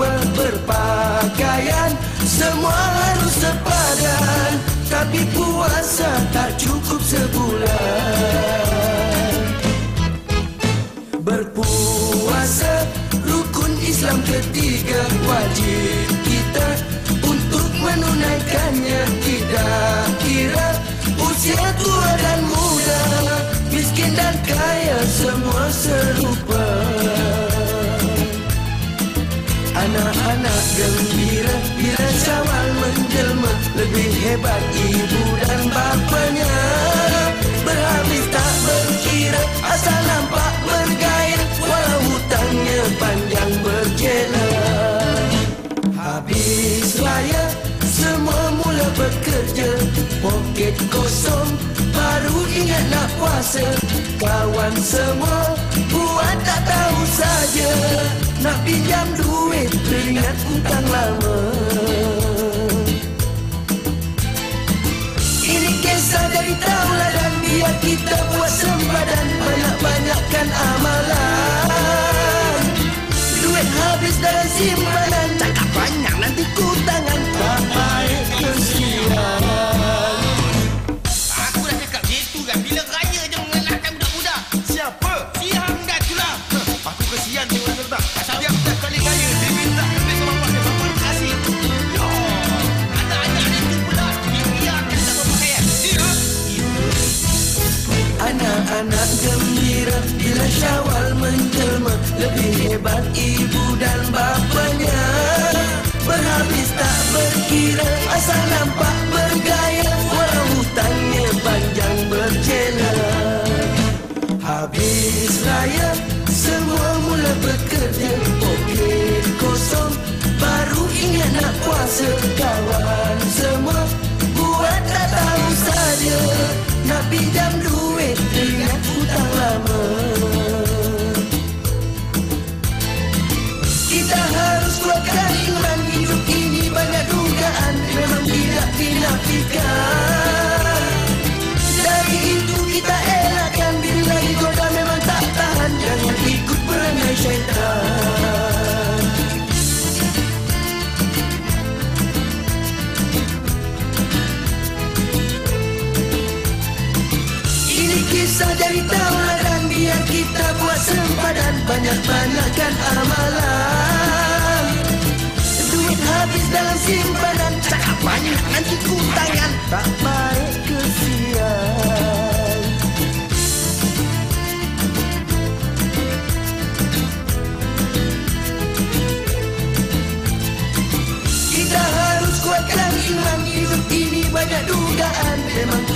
Berpakaian. Semua harus sepadan. Tapi puasa tak cukup sebulan. Berpuasa Rukun Islam ketiga. Wajib kita Untuk menunaikannya. Tidak kira Usia tua dan muda. Miskin dan kaya Semua serupa Anak-anak gembira Bila syawal menjelma. Lebih hebat ibu dan bapanya. Berhabis tak berkira Asal nampak bergaya Walau hutangnya panjang berjela. Habis raya Semua mula bekerja. Poket kosong Baru ingat nak puasa. Kawan semua Buat tak tahu saja Nak pinjam duit Teringat hutang lama. Ini kisah dari taulah Dan biar kita buat sempadan Anak-anak gembira Bila syawal menjelma. Lebih hebat ibu dan bapanya. Berhabis tak berkira Asal nampak bergaya. Walau hutangnya panjang berjela Habis raya kisah dari tauladan Biar kita buat sempadan. Banyak-banyakkan amalan. Duit habis dalam simpanan. Cakap banyak nanti ku tangan Tak baik kesian. Kita harus kuatkan iman. Hidup ini banyak dugaan. Memang